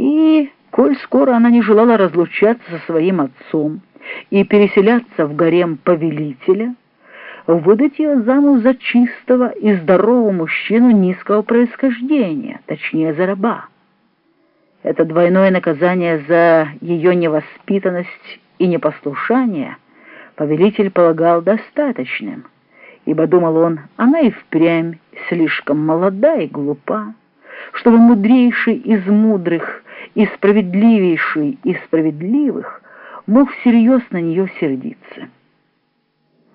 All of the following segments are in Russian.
И, коль скоро она не желала разлучаться со своим отцом и переселяться в гарем повелителя, выдать ее замуж за чистого и здорового мужчину низкого происхождения, точнее за раба. Это двойное наказание за ее невоспитанность и непослушание повелитель полагал достаточным, ибо, думал он, она и впрямь слишком молода и глупа, чтобы мудрейший из мудрых и справедливейший из справедливых мог всерьез на нее сердиться.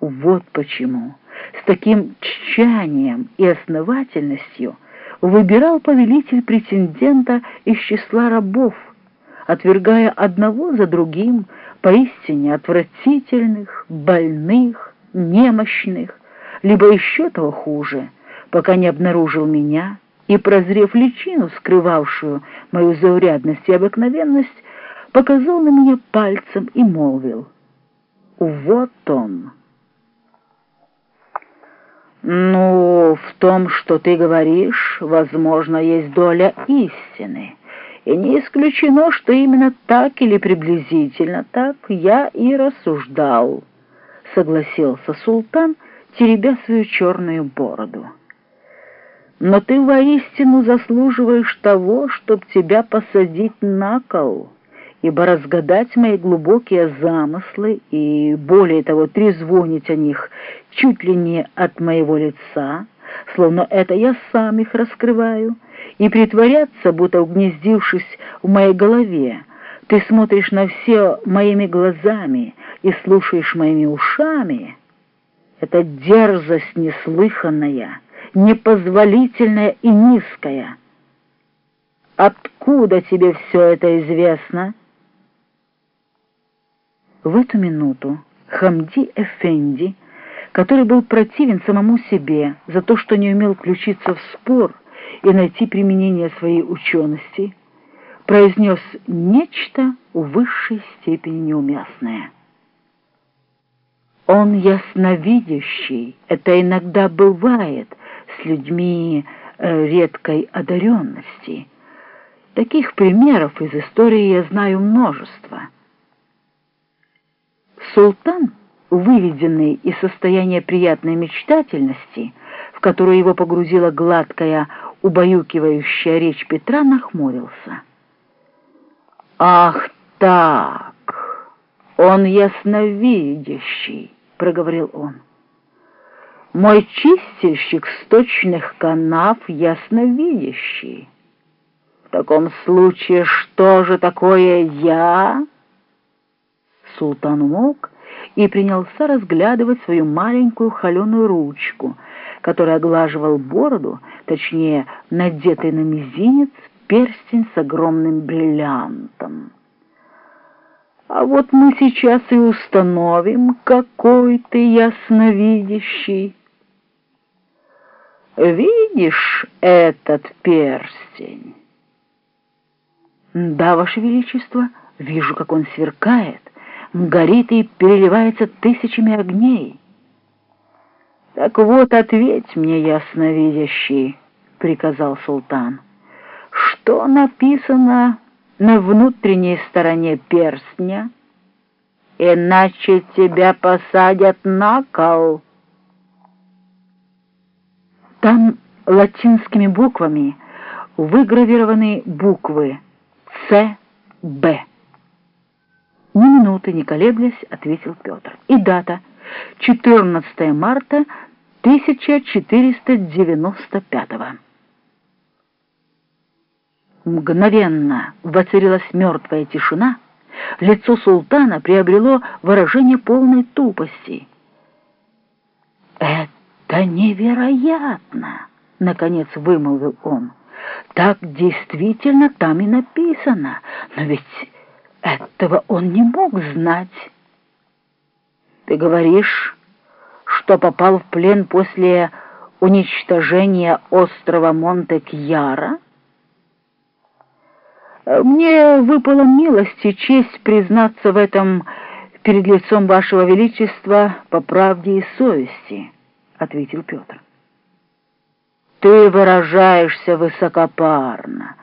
Вот почему с таким тщанием и основательностью выбирал повелитель претендента из числа рабов, отвергая одного за другим поистине отвратительных, больных, немощных, либо еще того хуже, пока не обнаружил меня и, прозрев личину, скрывавшую мою заурядность и обыкновенность, показал на меня пальцем и молвил «Вот он». «Ну, в том, что ты говоришь, возможно, есть доля истины, и не исключено, что именно так или приблизительно так я и рассуждал», — согласился султан, теребя свою черную бороду. «Но ты воистину заслуживаешь того, чтоб тебя посадить на кол» ибо разгадать мои глубокие замыслы и, более того, трезвонить о них чуть ли не от моего лица, словно это я сам их раскрываю, и притворяться, будто угнездившись в моей голове, ты смотришь на все моими глазами и слушаешь моими ушами, это дерзость неслыханная, непозволительная и низкая. Откуда тебе все это известно?» В эту минуту Хамди Эфенди, который был противен самому себе за то, что не умел включиться в спор и найти применение своей учености, произнес нечто в высшей степени неуместное. Он ясновидящий, это иногда бывает людьми э, редкой одаренности. Таких примеров из истории я знаю множество — Султан, выведенный из состояния приятной мечтательности, в которую его погрузила гладкая, убаюкивающая речь Петра, нахмурился. «Ах так! Он ясновидящий!» — проговорил он. «Мой чистильщик сточных канав ясновидящий. В таком случае что же такое я?» Султан умолк и принялся разглядывать свою маленькую холеную ручку, которая оглаживал бороду, точнее, надетый на мизинец перстень с огромным бриллиантом. А вот мы сейчас и установим, какой ты ясновидящий. Видишь этот перстень? Да, Ваше Величество, вижу, как он сверкает горит и переливается тысячами огней. «Так вот, ответь мне, ясновидящий», — приказал султан, — «что написано на внутренней стороне перстня? Иначе тебя посадят на кол». Там латинскими буквами выгравированы буквы «Ц», «Б». Ни минуты не колеблясь, ответил Петр. И дата — 14 марта 1495 -го. Мгновенно воцарилась мертвая тишина, лицо султана приобрело выражение полной тупости. «Это невероятно!» — наконец вымолвил он. «Так действительно там и написано, но ведь этого он не мог знать. Ты говоришь, что попал в плен после уничтожения острова Монте-Кьяра? Мне выпала милость и честь признаться в этом перед лицом вашего величества по правде и совести, — ответил Петр. Ты выражаешься высокопарно,